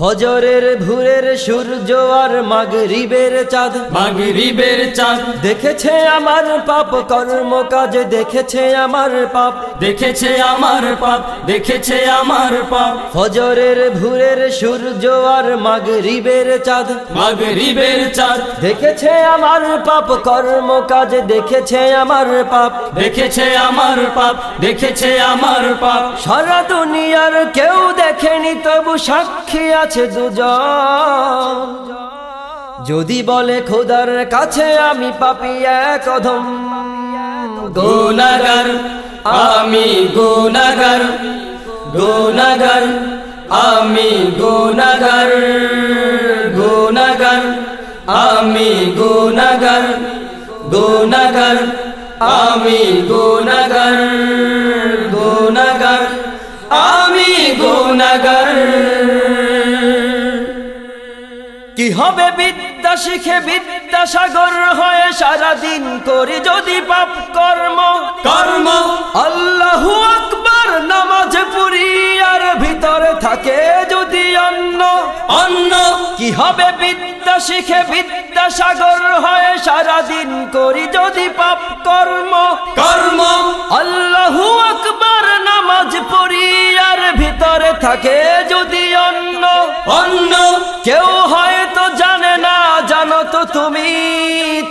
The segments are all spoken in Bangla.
ফজরের ভুরের সূর্য আর মাগরিবের চাঁদ। মাগরিবের চাঁদ। দেখেছে আমার পাপ কর্ম কাজ দেখেছে আমার পাপ। দেখেছে আমার পাপ দেখেছে আমার পাপ। ফজরের ভুরের সূর্য আর মাগরিবের চাঁদ। মাগরিবের চাঁদ। দেখেছে আমার পাপ কর্ম কাজ দেখেছে আমার পাপ। দেখেছে আমার পাপ দেখেছে আমার পাপ। সারা দুনিয়ার কেউ দেখেনি তবু সাক্ষী আছে। দুজন। যদি বলে খোদার কাছে আমি পাপি এক অধম গুনাগার আমি গুনাগার গুনাগার আমি গুনাগার গুনাগার আমি গুনাগার গুনাগার আমি গুনাগার গুনাগার আমি গুনাগার কি হবে বিদ্যা শিখে বিদ্যাসাগর হয়ে সারাদিন করি যদি পাপ কর্ম? কর্ম। আল্লাহু আকবার নামাজ পুরি আর ভিতরে থাকে যদি অন্য অন্য কি হবে বিদ্যা শিখে বিদ্যাসাগর হয়ে সারাদিন করি যদি পাপ কর্ম? কর্ম। আল্লাহু আকবার নামাজ পড়ি আর ভিতরে থাকে যদি তুমি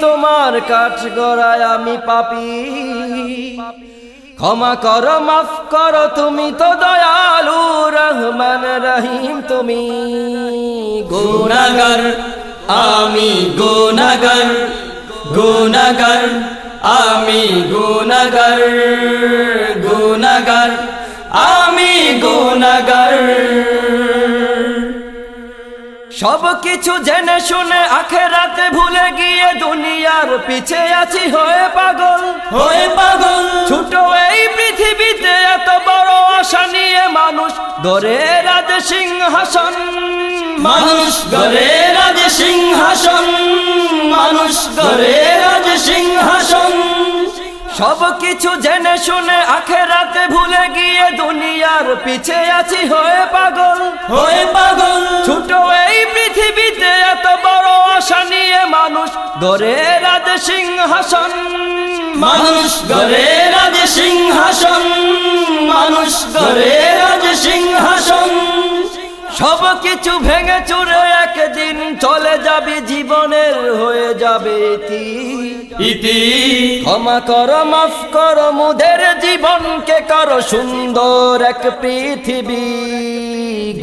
তোমার কাঠ গড়ায় আমি পাপি। ক্ষমা করো, মাফ করো, তুমি তো দয়ালু, রহমান, রহিম তুমি। গুনাগার আমি গুনাগার গুনাগার আমি গুনাগার গুনাগার আমি গুনাগার সব কিছু জেনে শুনে আখেরাতে ভুলে গিয়ে দুনিয়ার পিছে আছি হয়ে পাগল। হয়ে পাগল। ছোট এই পৃথিবীতে এত বড় আশা নিয়ে মানুষ গড়ে রাজ সিংহাসন। মানুষ গড়ে রাজ সিংহাসন। মানুষ গড়ে রাজ সিংহাসন। সব কিছু জেনে শুনে আখেরাতে ভুলে গিয়ে দুনিয়ার পিছে আছি হয়ে পাগল। হয়ে পাগল। গড়ে রাজ সিংহাসন মানুষ গড়ে রাজ সিংহাসন মানুষ গড়ে রাজ সিংহাসন। সব কিছু ভেঙে চুরে একদিন চলে যাবে জীবনের হয়ে যাবে ইতি। ইতি। ক্ষমা কর মাফ করো মুদের জীবনকে করো সুন্দর এক পৃথিবী।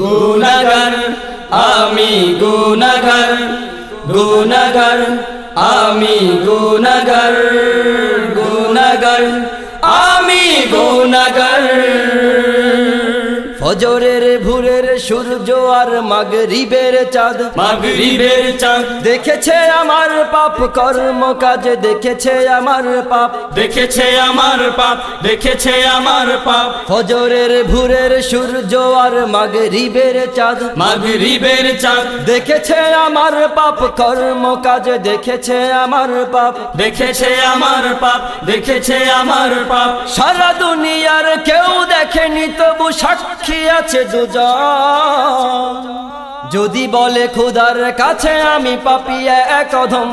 গুনাগার আমি গুনাগার গুনাগার আমি গুণগর গুণগর আমি গুণগর। ফজরের সূর্য আর মাগরিবের চাঁদ। মাগরিবের চাঁদ। দেখেছে আমার পাপ কর্ম কাজ দেখেছে আমার পাপ। দেখেছে আমার পাপ দেখেছে আমার পাপ। ফজরের ভুরের সূর্য আর মাগরিবের চাঁদ। মাগরিবের চাঁদ। দেখেছে আমার পাপ কর্ম কাজ দেখেছে আমার পাপ। দেখেছে আমার পাপ দেখেছে আমার পাপ। সারা দুনিয়ার কেউ দেখেনি তবু সাক্ষী আছে দুজন। যদি বলে খুদার কাছে আমি পাপি এক অধম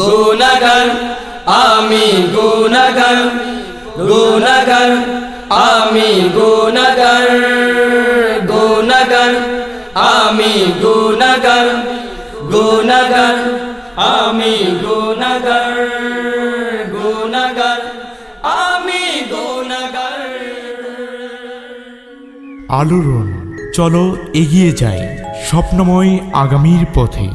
গুনাগার আমি গুনাগার গুনাগার আমি গুনাগার গুনাগার আমি গুনাগার গুনাগার আমি গুনাগার আলোড়ন চলো এগিয়ে যাই স্বপ্নময় আগামীর পথে।